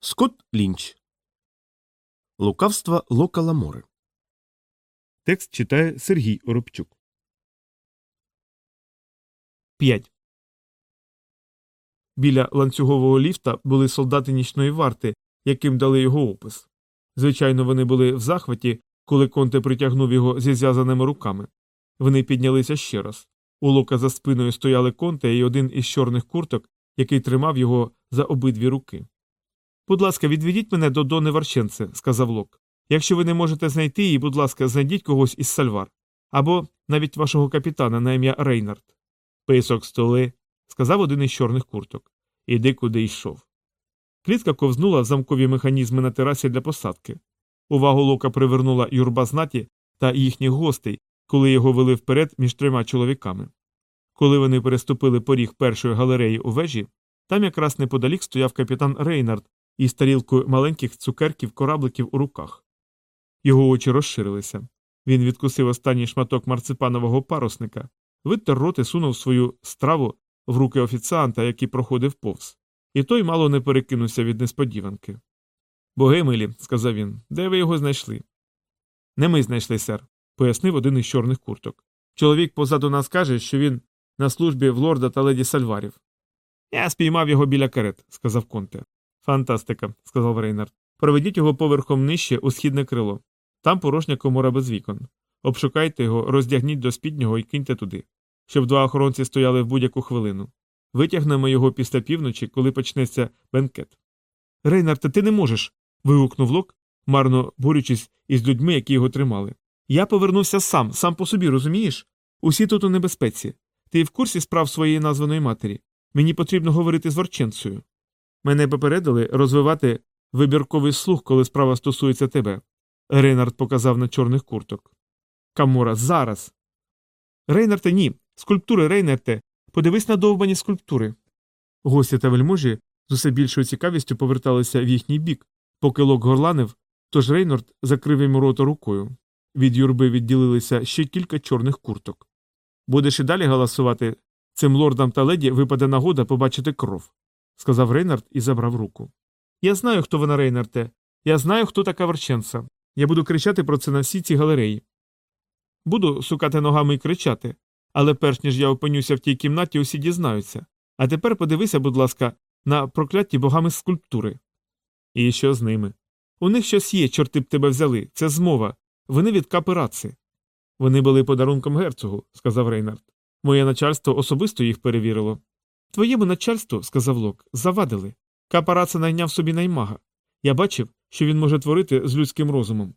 Скотт Лінч. Лукавства Лока Ламори. Текст читає Сергій Оробчук. 5. Біля ланцюгового ліфта були солдати нічної варти, яким дали його опис. Звичайно, вони були в захваті, коли Конте притягнув його зі зв'язаними руками. Вони піднялися ще раз. У лока за спиною стояли Конте і один із чорних курток, який тримав його за обидві руки. Будь ласка, відведіть мене до Дони Варченце, сказав Лок. Якщо ви не можете знайти її, будь ласка, знайдіть когось із сальвар. Або навіть вашого капітана на ім'я Рейнард. Писок столи, сказав один із чорних курток. Іди куди йшов. Клітка ковзнула в замкові механізми на терасі для посадки. Увагу Лока привернула юрба знаті та їхніх гостей, коли його вели вперед між трьома чоловіками. Коли вони переступили поріг першої галереї у вежі, там якраз неподалік стояв капітан Рейнард із тарілкою маленьких цукерків корабликів у руках. Його очі розширилися. Він відкусив останній шматок марципанового парусника, виттер рот і сунув свою страву в руки офіціанта, який проходив повз, і той мало не перекинувся від несподіванки. Боги милі, сказав він, де ви його знайшли? Не ми знайшли, сер, пояснив один із чорних курток. Чоловік позаду нас каже, що він на службі в лорда та леді Сальварів. Я спіймав його біля карет, сказав Конте. Фантастика, сказав Рейнард. Проведіть його поверхом нижче у східне крило. Там порожня комора без вікон. Обшукайте його, роздягніть до спіднього і киньте туди, щоб два охоронці стояли в будь-яку хвилину. Витягнемо його після півночі, коли почнеться бенкет. Рейнард, ти не можеш. вигукнув Лок, марно борючись із людьми, які його тримали. Я повернувся сам, сам по собі, розумієш? Усі тут у небезпеці. Ти в курсі справ своєї названої матері. Мені потрібно говорити з Ворченцею. Мене попередили розвивати вибірковий слух, коли справа стосується тебе. Рейнард показав на чорних курток. Камора, зараз. Рейнарте, ні. Скульптури, Рейнарте. Подивись на довбані скульптури. Гості та вельможі з усе більшою цікавістю поверталися в їхній бік, поки лок горланив, тож Рейнард закрив йому рота рукою. Від юрби відділилися ще кілька чорних курток. Будеш і далі галасувати, цим лордам та леді випаде нагода побачити кров, сказав Рейнард і забрав руку. Я знаю, хто вона, Рейнарте. Я знаю, хто така Верченца. Я буду кричати про це на всі ці галереї. Буду сукати ногами і кричати, але перш ніж я опинюся в тій кімнаті, усі дізнаються. А тепер подивися, будь ласка, на прокляті богами скульптури. І що з ними? У них щось є, чорти б тебе взяли, це змова. Вони від капераци. Вони були подарунком герцогу, сказав Рейнард. Моє начальство особисто їх перевірило. Твоєму начальству, сказав Лок, завадили. Капараца найняв собі наймага. Я бачив, що він може творити з людським розумом.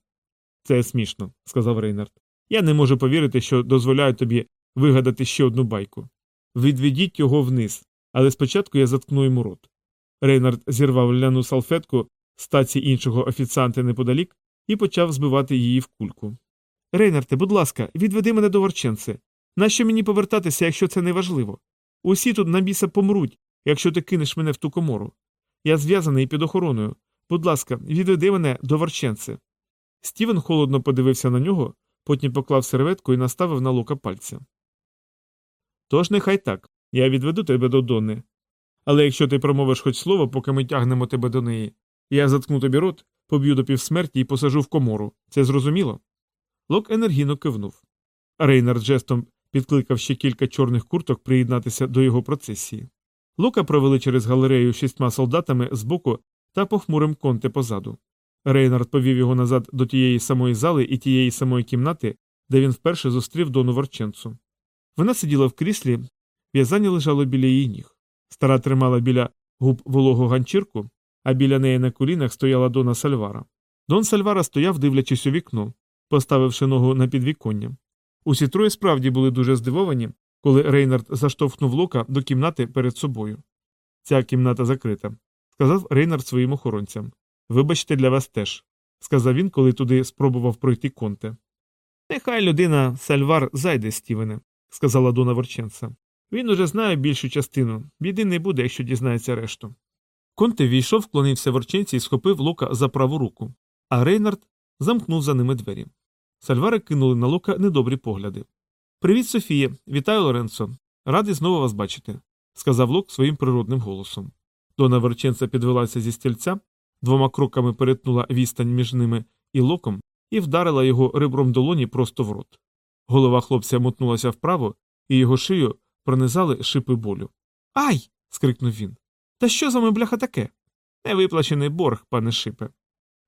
Це смішно, сказав Рейнард. Я не можу повірити, що дозволяю тобі вигадати ще одну байку. Відведіть його вниз, але спочатку я заткну йому рот. Рейнард зірвав ляну салфетку з таці іншого офіціанта неподалік і почав збивати її в кульку. Рейнарте, будь ласка, відведи мене до Ворченце. Нащо мені повертатися, якщо це не важливо? Усі тут на біса помруть, якщо ти кинеш мене в ту комору. Я зв'язаний під охороною. Будь ласка, відведи мене до Ворченце. Стівен холодно подивився на нього, потім поклав серветку і наставив на лука пальця. Тож нехай так. Я відведу тебе до Донни. Але якщо ти промовиш хоч слово, поки ми тягнемо тебе до неї, я заткну тобі рот, поб'ю до півсмерті і посажу в комору. Це зрозуміло? Лок енергійно кивнув. Рейнард жестом підкликав ще кілька чорних курток приєднатися до його процесії. Лука провели через галерею шістьма солдатами збоку та похмурим конте позаду. Рейнард повів його назад до тієї самої зали і тієї самої кімнати, де він вперше зустрів Дону Ворченцу. Вона сиділа в кріслі, в'язання лежало біля її ніг. Стара тримала біля губ вологу ганчірку, а біля неї на колінах стояла Дона Сальвара. Дон Сальвара стояв, дивлячись у вікно, поставивши ногу на підвіконня. Усі троє справді були дуже здивовані, коли Рейнард заштовхнув лока до кімнати перед собою. Ця кімната закрита, сказав Рейнард своїм охоронцям. Вибачте, для вас теж, сказав він, коли туди спробував пройти конте. Нехай людина Сальвар зайде, Стівене, сказала Дона Ворченца. Він уже знає більшу частину, біди не буде, якщо дізнається решту. Конте війшов, вклонився ворченці і схопив лока за праву руку, а Рейнард замкнув за ними двері. Сальвари кинули на лока недобрі погляди. Привіт, Софія, вітаю Лоренцо. Радий знову вас бачити, сказав Лок своїм природним голосом. Дона Верченца підвелася зі стільця, двома кроками перетнула відстань між ними і локом і вдарила його ребром долоні просто в рот. Голова хлопця мотнулася вправо, і його шию пронизали шипи болю. Ай. скрикнув він. Та що за бляха таке? Невиплачений борг, пане шипе.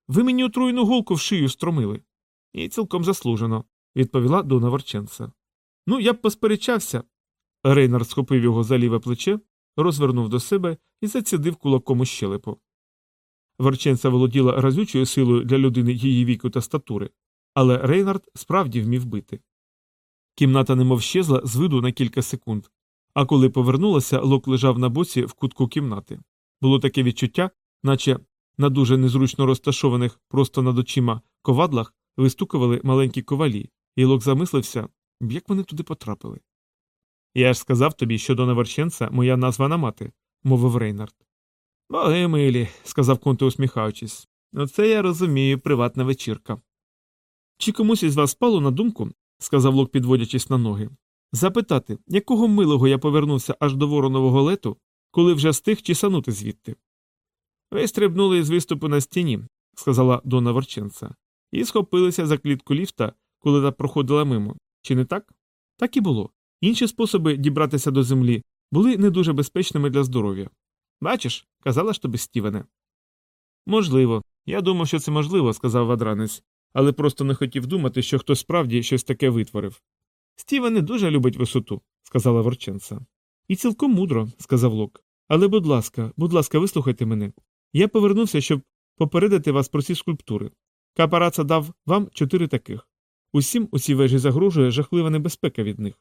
Ви мені отруйну голку в шию стромили. І цілком заслужено, відповіла Дона Ворченца. Ну, я б посперечався. Рейнард схопив його за ліве плече, розвернув до себе і зацідив кулаком у щелепу. Ворченця володіла разючою силою для людини її віку та статури, але Рейнард справді вмів бити. Кімната немов щезла з виду на кілька секунд, а коли повернулася, лок лежав на боці в кутку кімнати. Було таке відчуття, наче на дуже незручно розташованих просто над очима ковадлах вистукували маленькі ковалі, і лок замислився, як вони туди потрапили. Я ж сказав тобі, що до Наверченца моя названа мати, мовив Рейнард. Боги милі, сказав Конте, усміхаючись. Оце я розумію, приватна вечірка. Чи комусь із вас спало на думку, сказав Лок, підводячись на ноги, запитати, якого милого я повернувся аж до воронового лету, коли вже встиг чесанути звідти. Ви стрибнули з виступу на стіні, сказала Дона Ворченца, і схопилися за клітку ліфта, коли та проходила мимо. Чи не так? Так і було. Інші способи дібратися до землі були не дуже безпечними для здоров'я. Бачиш, казала ж тобі Стівене. Можливо. Я думав, що це можливо, сказав вадранець, але просто не хотів думати, що хтось справді щось таке витворив. Стівен не дуже любить висоту, сказала Ворченца. І цілком мудро, сказав Лок. Але, будь ласка, будь ласка, вислухайте мене. Я повернувся, щоб попередити вас про ці скульптури. Капараца дав вам чотири таких. Усім у цій вежі загрожує жахлива небезпека від них.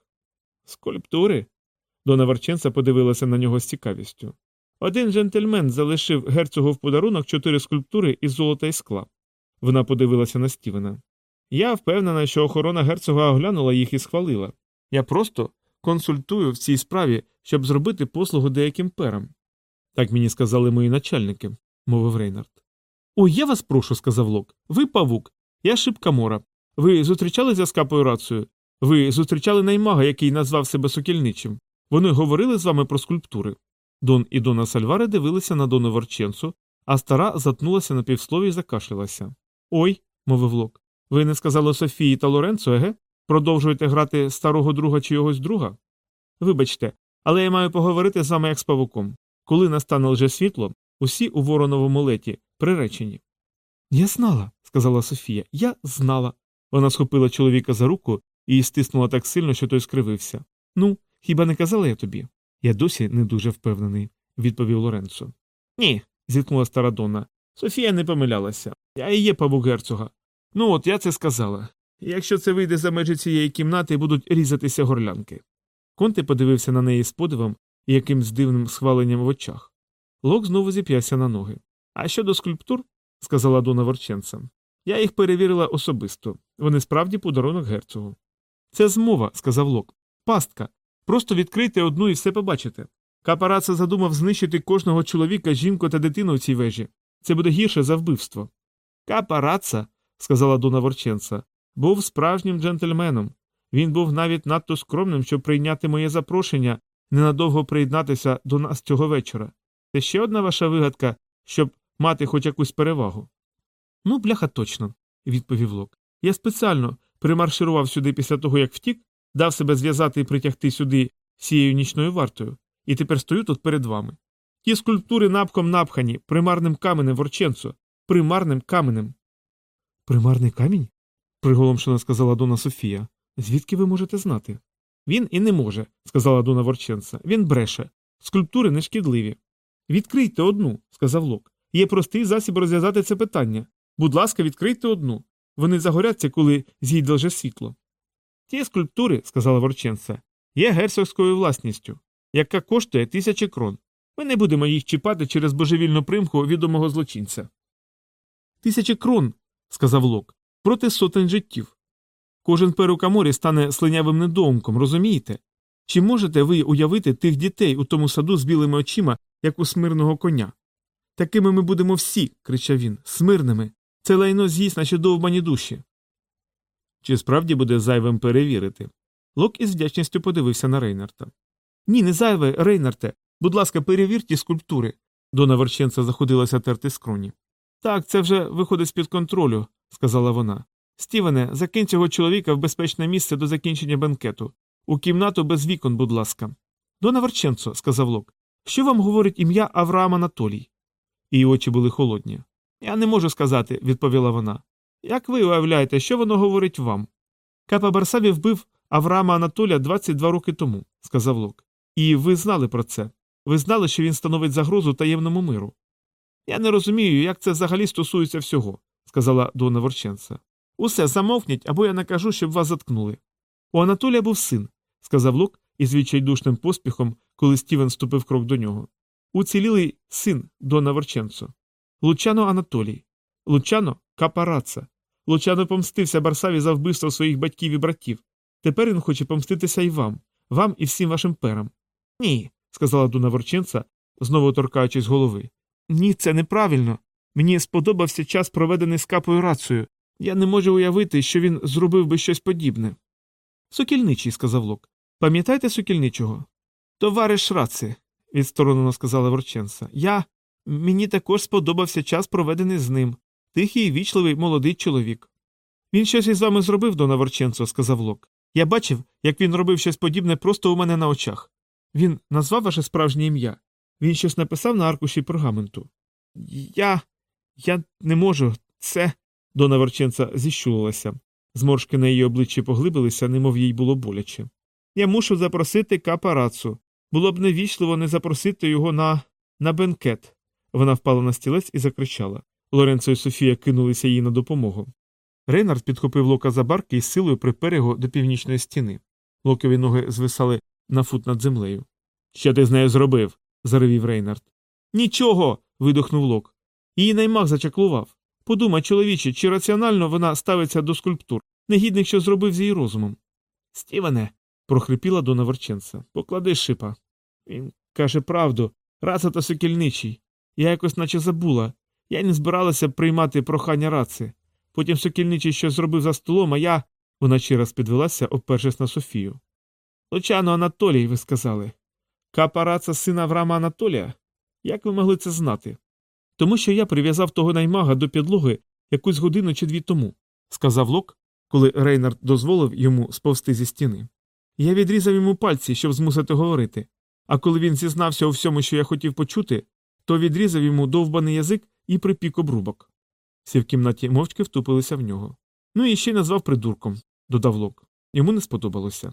Скульптури? Дона Варченца подивилася на нього з цікавістю. Один джентльмен залишив герцогу в подарунок чотири скульптури із золота і скла. Вона подивилася на Стівена. Я впевнена, що охорона герцога оглянула їх і схвалила. Я просто консультую в цій справі, щоб зробити послугу деяким перам. Так мені сказали мої начальники, мовив Рейнард. Ой, я вас прошу, сказав Лок. Ви павук, я шибка мора. Ви зустрічалися з капою рацею? Ви зустрічали наймага, який назвав себе сокільничим. Вони говорили з вами про скульптури. Дон і Дона Сальвари дивилися на Дону Ворченцу, а стара затнулася на півслові і закашлялася. Ой, мовив Лок. Ви не сказали Софії та Лоренцо, еге? Продовжуєте грати старого друга чи йогось друга? Вибачте, але я маю поговорити з вами як з павуком. Коли настане лже світло, усі у вороновому леті приречені. Я знала, сказала Софія, я знала. Вона схопила чоловіка за руку і стиснула так сильно, що той скривився. Ну, хіба не казала я тобі? Я досі не дуже впевнений, відповів Лоренцо. Ні, зіткнула стара Донна. Софія не помилялася. Я і є павук герцога. Ну от я це сказала. Якщо це вийде за межі цієї кімнати, будуть різатися горлянки. Конте подивився на неї з подивом і якимсь дивним схваленням в очах. Лок знову зіп'явся на ноги. А щодо скульптур, сказала Дона Ворченца, я їх перевірила особисто. Вони справді подарунок герцогу. Це змова, сказав Лок. Пастка. Просто відкрийте одну і все побачите. Капараца задумав знищити кожного чоловіка, жінку та дитину в цій вежі. Це буде гірше за вбивство. Капараца, сказала Дона Ворченца, був справжнім джентльменом. Він був навіть надто скромним, щоб прийняти моє запрошення ненадовго приєднатися до нас цього вечора. Це ще одна ваша вигадка, щоб мати хоч якусь перевагу. Ну, бляха, точно, відповів Лок. Я спеціально примарширував сюди після того, як втік, дав себе зв'язати і притягти сюди всією нічною вартою, і тепер стою тут перед вами. Ті скульптури напком напхані, примарним каменем ворченцо, примарним каменем. Примарний камінь? приголомшено сказала Дона Софія. Звідки ви можете знати? Він і не може, сказала Дона Ворченца. Він бреше. Скульптури нешкідливі. Відкрийте одну, сказав Лок. Є простий засіб розв'язати це питання. Будь ласка, відкрийте одну. Вони загоряться, коли зійде лже світло. Ті скульптури, сказала Ворченца, є герцогською власністю, яка коштує тисячі крон. Ми не будемо їх чіпати через божевільну примху відомого злочинця. Тисячі крон, сказав Лок, проти сотень життів. Кожен перукаморі стане слинявим недоумком, розумієте? Чи можете ви уявити тих дітей у тому саду з білими очима, як у смирного коня? Такими ми будемо всі, кричав він, смирними. Це лайно з'їсть наші довбані душі. Чи справді буде зайвим перевірити? Лок із вдячністю подивився на Рейнарта. Ні, не зайве, Рейнарте. Будь ласка, перевірте скульптури. Дона Верченца заходилася терти скроні. Так, це вже виходить з під контролю, сказала вона. Стівене, закинь цього чоловіка в безпечне місце до закінчення бенкету. У кімнату без вікон, будь ласка. Дона Варченцо, сказав Лок, що вам говорить ім'я Авраам Анатолій? Її очі були холодні. Я не можу сказати, відповіла вона. Як ви уявляєте, що воно говорить вам? Капа Барсаві вбив Авраама Анатолія 22 роки тому, сказав Лок. І ви знали про це. Ви знали, що він становить загрозу таємному миру. Я не розумію, як це взагалі стосується всього, сказала Дона Ворченца. Усе замовкніть, або я накажу, щоб вас заткнули. У Анатолія був син, сказав Лук із відчайдушним поспіхом, коли Стівен ступив крок до нього. Уцілілий син Дона Ворченцо. Лучано Анатолій. Лучано Капараца. Лучано помстився Барсаві за вбивство своїх батьків і братів. Тепер він хоче помститися і вам, вам і всім вашим перам. Ні, сказала Дуна Ворченца, знову торкаючись голови. Ні, це неправильно. Мені сподобався час, проведений з капою рацею. Я не можу уявити, що він зробив би щось подібне. Сокільничий, сказав Лок. Пам'ятаєте сокільничого? Товариш раце, відсторонено сказала Ворченца. Я. Мені також сподобався час, проведений з ним. Тихий і вічливий молодий чоловік. Він щось із вами зробив, Дона Ворченцо, сказав Лок. Я бачив, як він робив щось подібне просто у мене на очах. Він назвав ваше справжнє ім'я. Він щось написав на аркуші пергаменту. Я. я не можу. Це. Дона Ворченца зіщулилася. Зморшки на її обличчі поглибилися, немов їй було боляче. Я мушу запросити капарацу. Було б невічливо не запросити його на. на бенкет. Вона впала на стілець і закричала. Лоренцо і Софія кинулися їй на допомогу. Рейнард підхопив лока за барки і з силою припер його до північної стіни. Локові ноги звисали на фут над землею. Що ти з нею зробив? заревів Рейнард. Нічого. видохнув лок. Її наймах зачаклував. Подумай, чоловіче, чи раціонально вона ставиться до скульптур, негідник, що зробив з її розумом. Стівене, прохрипіла Дона Ворченца, поклади шипа. Він каже правду, раца та сокільничий. Я якось наче забула. Я не збиралася приймати прохання раци. Потім сокільничий щось зробив за столом, а я. Вона ще раз підвелася, опершись на Софію. Лучано Анатолій, ви сказали. Капа раца сина Авраама Анатолія? Як ви могли це знати? Тому що я прив'язав того наймага до підлоги якусь годину чи дві тому, сказав Лок, коли Рейнард дозволив йому сповзти зі стіни. Я відрізав йому пальці, щоб змусити говорити, а коли він зізнався у всьому, що я хотів почути, то відрізав йому довбаний язик і припік обрубок. Всі в кімнаті мовчки втупилися в нього. Ну і ще назвав придурком, додав Лок. Йому не сподобалося.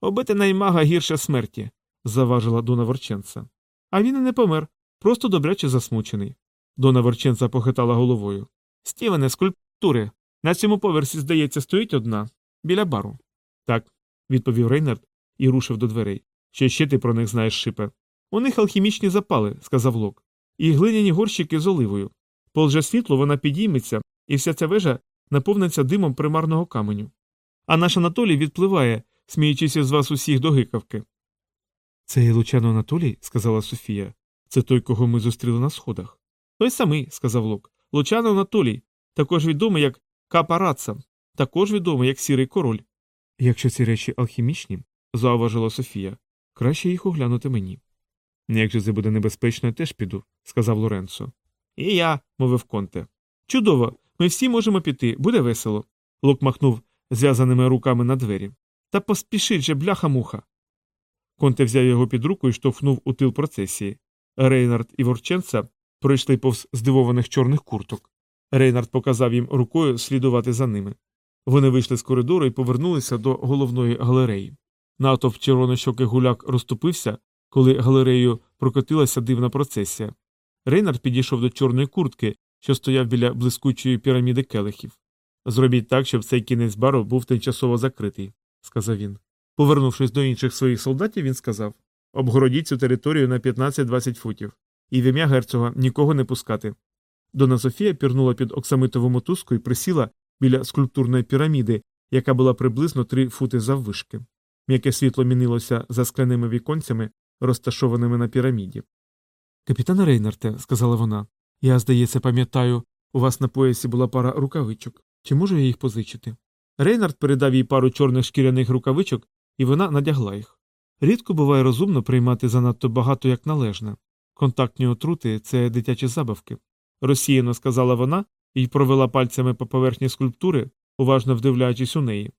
Обити наймага гірше смерті, заважила Дона Ворченца. А він і не помер, просто добряче засмучений. Дона Ворченца похитала головою. Стівене, скульптури. На цьому поверсі, здається, стоїть одна біля бару. Так, відповів Рейнард і рушив до дверей. Що ще ти про них знаєш, шипе? У них алхімічні запали, сказав Лок, і глиняні горщики з оливою. Полже світло вона підійметься, і вся ця вежа наповниться димом примарного каменю. А наш Анатолій відпливає, сміючись з вас усіх до гикавки. Це Лучано Анатолій, сказала Софія. Це той, кого ми зустріли на сходах. Той самий, сказав Лок. Лучано Анатолій, також відомий як Капараца, також відомий як сірий король. Якщо ці речі алхімічні, зауважила Софія, краще їх оглянути мені. Якщо це буде небезпечно, я теж піду, сказав Лоренцо. І я, мовив Конте. Чудово, ми всі можемо піти, буде весело. Лок махнув зв'язаними руками на двері. Та поспішіть же, бляха муха. Конте взяв його під руку і штовхнув у тил процесії. Рейнард і Ворченца пройшли повз здивованих чорних курток. Рейнард показав їм рукою слідувати за ними. Вони вийшли з коридору і повернулися до головної галереї. Натовп червонощокий гуляк розступився, коли галереєю прокотилася дивна процесія. Рейнард підійшов до чорної куртки, що стояв біля блискучої піраміди келихів. Зробіть так, щоб цей кінець бару був тимчасово закритий, сказав він. Повернувшись до інших своїх солдатів, він сказав обгородіть цю територію на 15-20 футів, і в ім'я герцога нікого не пускати. Дона Софія пірнула під оксамитову мотузку і присіла біля скульптурної піраміди, яка була приблизно три фути заввишки. М'яке світло мінилося за скляними віконцями, розташованими на піраміді. Капітане Рейнарте, сказала вона, я, здається, пам'ятаю, у вас на поясі була пара рукавичок. Чи можу я їх позичити? Рейнард передав їй пару чорних шкіряних рукавичок, і вона надягла їх. Рідко буває розумно приймати занадто багато як належне. Контактні отрути це дитячі забавки. розсіяно сказала вона і провела пальцями по поверхні скульптури, уважно вдивляючись у неї.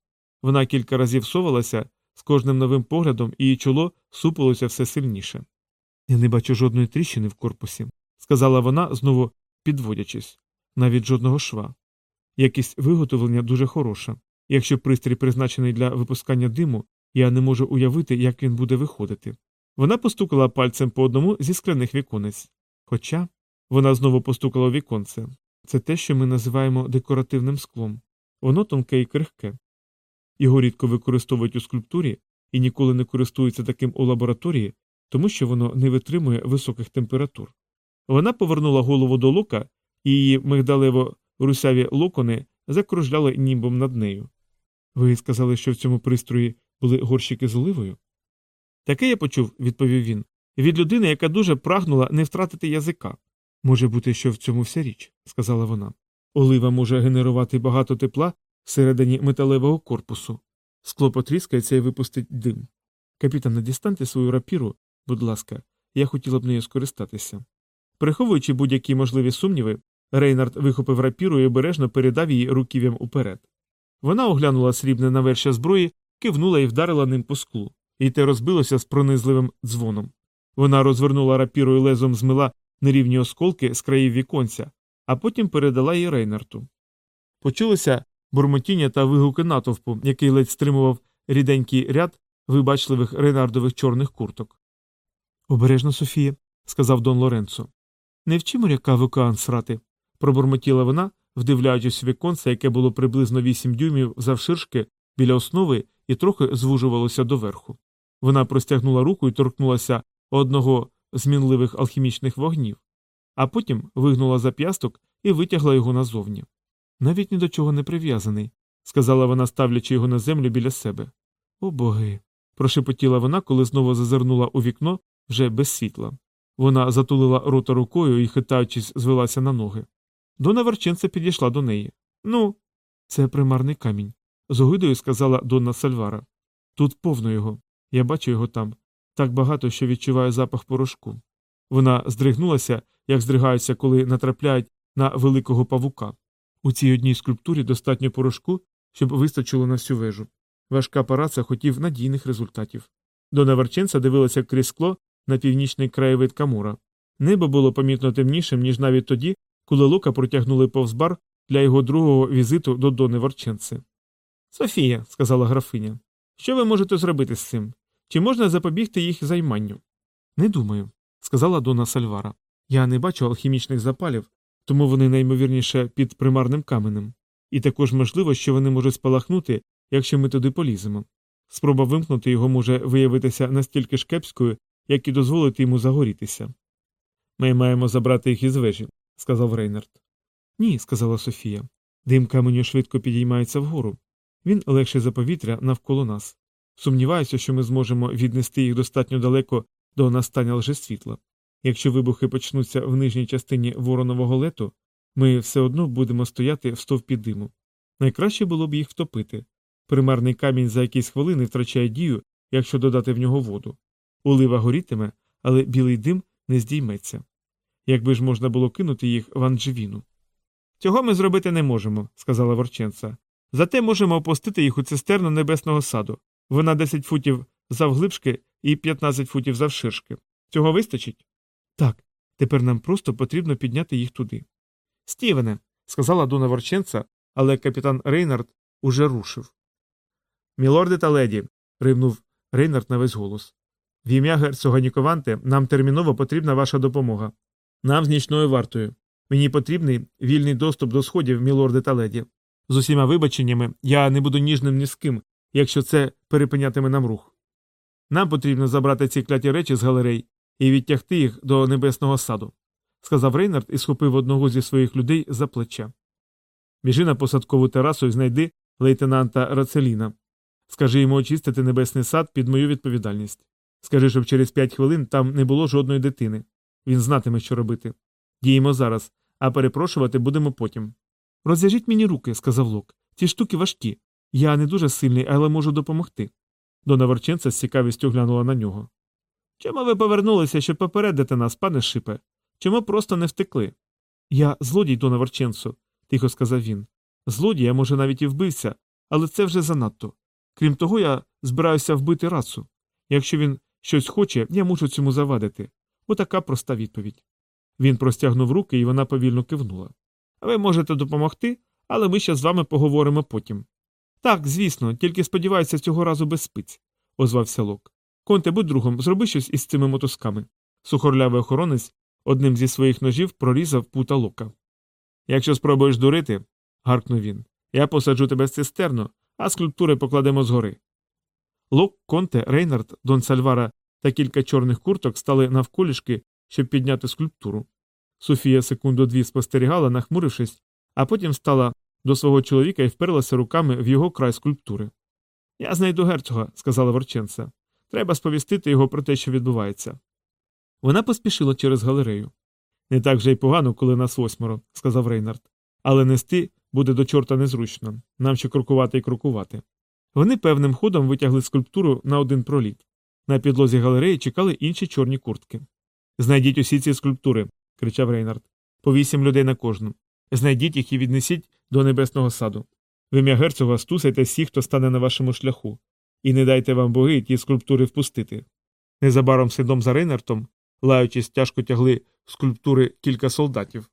Вона кілька разів совалася з кожним новим поглядом, і її чоло супилося все сильніше. Я не бачу жодної тріщини в корпусі, сказала вона, знову підводячись, навіть жодного шва. Якість виготовлення дуже хороша. Якщо пристрій призначений для випускання диму, я не можу уявити, як він буде виходити. Вона постукала пальцем по одному зі скляних віконець. Хоча вона знову постукала у віконце. Це те, що ми називаємо декоративним склом. Воно тонке і крихке. Його рідко використовують у скульптурі і ніколи не користуються таким у лабораторії, тому що воно не витримує високих температур. Вона повернула голову до лука, і її мигдалево русяві локони закружляли німбом над нею. Ви сказали, що в цьому пристрої були горщики з оливою? Таке я почув, відповів він, від людини, яка дуже прагнула не втратити язика. Може бути, що в цьому вся річ, сказала вона. Олива може генерувати багато тепла всередині металевого корпусу. Скло потріскається і випустить дим. Капітане, дістаньте свою рапіру, будь ласка, я хотіла б нею скористатися. Приховуючи будь-які можливі сумніви, Рейнард вихопив рапіру і обережно передав її руків'ям уперед. Вона оглянула срібне навершя зброї, кивнула і вдарила ним по склу, і те розбилося з пронизливим дзвоном. Вона розвернула рапірою лезом змила нерівні осколки з країв віконця, а потім передала її Рейнарту. Почулося бурмотіння та вигуки натовпу, який ледь стримував ріденький ряд вибачливих рейнардових чорних курток. Обережно, Софія, сказав Дон Лоренцо. Не вчи моряка в срати, пробурмотіла вона, вдивляючись у віконце, яке було приблизно вісім дюймів завширшки біля основи і трохи звужувалося доверху. Вона простягнула руку і торкнулася одного з мінливих алхімічних вогнів, а потім вигнула зап'ясток і витягла його назовні. Навіть ні до чого не прив'язаний, сказала вона, ставлячи його на землю біля себе. О боги. прошепотіла вона, коли знову зазирнула у вікно вже без світла. Вона затулила рота рукою і, хитаючись, звелася на ноги. Дона Верченця підійшла до неї. Ну, це примарний камінь, з огидою сказала Донна Сальвара. Тут повно його. Я бачу його там. Так багато, що відчуваю запах порошку. Вона здригнулася, як здригаються, коли натрапляють на великого павука. У цій одній скульптурі достатньо порошку, щоб вистачило на всю вежу. Важка параца хотів надійних результатів. Дона Верченця дивилася крізь скло на північний краєвид Камура. Небо було помітно темнішим, ніж навіть тоді, коли Лука протягнули повз бар для його другого візиту до Дони Ворченци. Софія, сказала графиня, що ви можете зробити з цим? Чи можна запобігти їх займанню? Не думаю, сказала Дона Сальвара. Я не бачу алхімічних запалів, тому вони наймовірніше під примарним каменем. І також можливо, що вони можуть спалахнути, якщо ми туди поліземо. Спроба вимкнути його може виявитися настільки ж кепською, як і дозволити йому загорітися. Ми маємо забрати їх із вежі, сказав Рейнард. Ні, сказала Софія. Дим каменю швидко підіймається вгору. Він легший за повітря навколо нас. Сумніваюся, що ми зможемо віднести їх достатньо далеко до настання лжесвітла. Якщо вибухи почнуться в нижній частині воронового лету, ми все одно будемо стояти в стовпі диму. Найкраще було б їх втопити. Примарний камінь за якісь хвилини втрачає дію, якщо додати в нього воду. Олива горітиме, але білий дим не здійметься. Якби ж можна було кинути їх в Анджевіну. Цього ми зробити не можемо, сказала Ворченца. Зате можемо опустити їх у цистерну небесного саду. Вона 10 футів завглибшки і 15 футів завширшки. Цього вистачить? Так. Тепер нам просто потрібно підняти їх туди. Стівене, сказала Дона Ворченца, але капітан Рейнард уже рушив. Мілорди та леді. ривнув Рейнард на весь голос. В ім'я герцога Нікованте нам терміново потрібна ваша допомога. Нам з нічною вартою. Мені потрібний вільний доступ до сходів, мілорди та леді. З усіма вибаченнями я не буду ніжним ні з ким, якщо це перепинятиме нам рух. Нам потрібно забрати ці кляті речі з галерей і відтягти їх до небесного саду, сказав Рейнард і схопив одного зі своїх людей за плече. Біжи на посадкову терасу і знайди лейтенанта Рацеліна. Скажи йому очистити небесний сад під мою відповідальність. Скажи, щоб через п'ять хвилин там не було жодної дитини. Він знатиме, що робити. Діємо зараз, а перепрошувати будемо потім. Розв'яжіть мені руки, сказав Лок. Ці штуки важкі. Я не дуже сильний, але можу допомогти. Дона Ворченця з цікавістю глянула на нього. Чому ви повернулися, щоб попередити нас, пане шипе? Чому просто не втекли? Я злодій, Дона Ворченцо, тихо сказав він. Злодій, а може навіть і вбився, але це вже занадто. Крім того, я збираюся вбити рацу. Якщо він щось хоче, я мушу цьому завадити. Отака проста відповідь. Він простягнув руки, і вона повільно кивнула. Ви можете допомогти, але ми ще з вами поговоримо потім. Так, звісно, тільки сподіваюся цього разу без спиць, озвався Лок. Конте, будь другом, зроби щось із цими мотузками. Сухорлявий охоронець одним зі своїх ножів прорізав пута лока. Якщо спробуєш дурити, гаркнув він, я посаджу тебе в цистерну, а скульптури покладемо згори. Лок, Конте, Рейнард, Дон Сальвара та кілька чорних курток стали навколішки, щоб підняти скульптуру. Софія секунду дві спостерігала, нахмурившись, а потім стала до свого чоловіка і вперлася руками в його край скульптури. Я знайду герцога, сказала Ворченця. Треба сповістити його про те, що відбувається. Вона поспішила через галерею. Не так вже й погано, коли нас восьмеро, сказав Рейнард. Але нести буде до чорта незручно. Нам ще крокувати і крокувати. Вони певним ходом витягли скульптуру на один проліт. На підлозі галереї чекали інші чорні куртки. Знайдіть усі ці скульптури, кричав Рейнард. По вісім людей на кожну. Знайдіть їх і віднесіть до небесного саду. В ім'я герцога стусайте всіх, хто стане на вашому шляху, і не дайте вам боги ті скульптури впустити. Незабаром слідом за Рейнартом, лаючись, тяжко тягли скульптури кілька солдатів.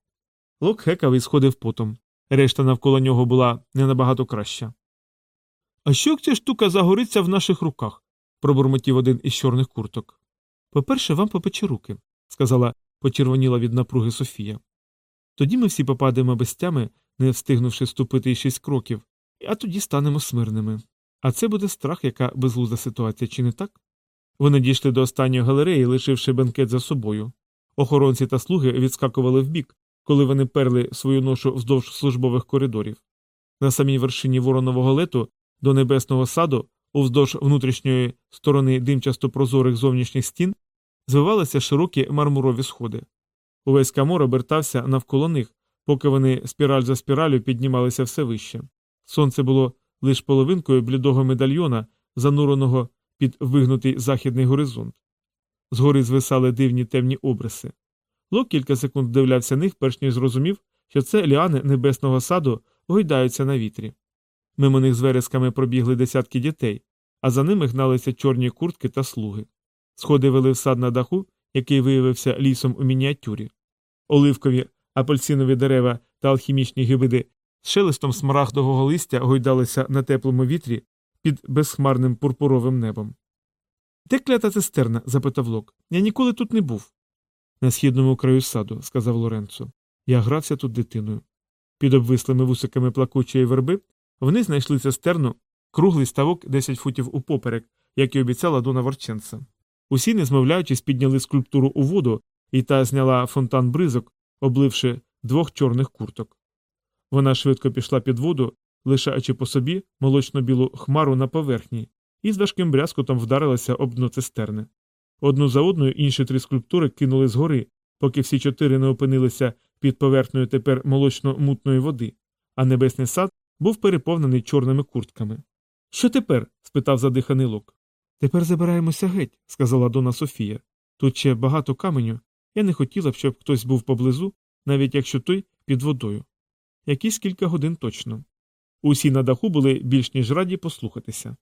Лок хекав і потом. Решта навколо нього була не набагато краща. А що як ця штука загориться в наших руках? пробурмотів один із чорних курток. По перше, вам попече руки, сказала почервоніла від напруги Софія. Тоді ми всі попадемо без тями, не встигнувши ступити й шість кроків, а тоді станемо смирними. А це буде страх, яка безглузда ситуація, чи не так? Вони дійшли до останньої галереї, лишивши бенкет за собою. Охоронці та слуги відскакували вбік, коли вони перли свою ношу вздовж службових коридорів. На самій вершині воронового лету до небесного саду, уздовж внутрішньої сторони димчасто прозорих зовнішніх стін, звивалися широкі мармурові сходи. Увесь камор обертався навколо них, поки вони спіраль за спіралю піднімалися все вище. Сонце було лише половинкою блідого медальйона, зануреного під вигнутий західний горизонт. Згори звисали дивні темні обриси. Лок кілька секунд вдивлявся них, перш ніж зрозумів, що це ліани небесного саду гойдаються на вітрі. Мимо них з вересками пробігли десятки дітей, а за ними гналися чорні куртки та слуги. Сходи вели в сад на даху, який виявився лісом у мініатюрі. Оливкові, апельсинові дерева та алхімічні гибиди з шелестом смарагдового листя гойдалися на теплому вітрі під безхмарним пурпуровим небом. Де клята цистерна? запитав Лок. Я ніколи тут не був. На східному краю саду, сказав Лоренцо. Я грався тут дитиною. Під обвислими вусиками плакучої верби вони знайшли цистерну, круглий ставок 10 футів упоперек, як і обіцяла Дона Ворченца. Усі, не змовляючись, підняли скульптуру у воду, і та зняла фонтан бризок, обливши двох чорних курток. Вона швидко пішла під воду, лишаючи по собі молочно-білу хмару на поверхні, і з важким брязкотом вдарилася об дно цистерни. Одну за одною інші три скульптури кинули згори, поки всі чотири не опинилися під поверхнею тепер молочно-мутної води, а небесний сад був переповнений чорними куртками. Що тепер? спитав задиханий лук. Тепер забираємося геть, сказала Дона Софія. Тут ще багато каменю. Я не хотіла б, щоб хтось був поблизу, навіть якщо той під водою. Якісь кілька годин точно. Усі на даху були більш ніж раді послухатися.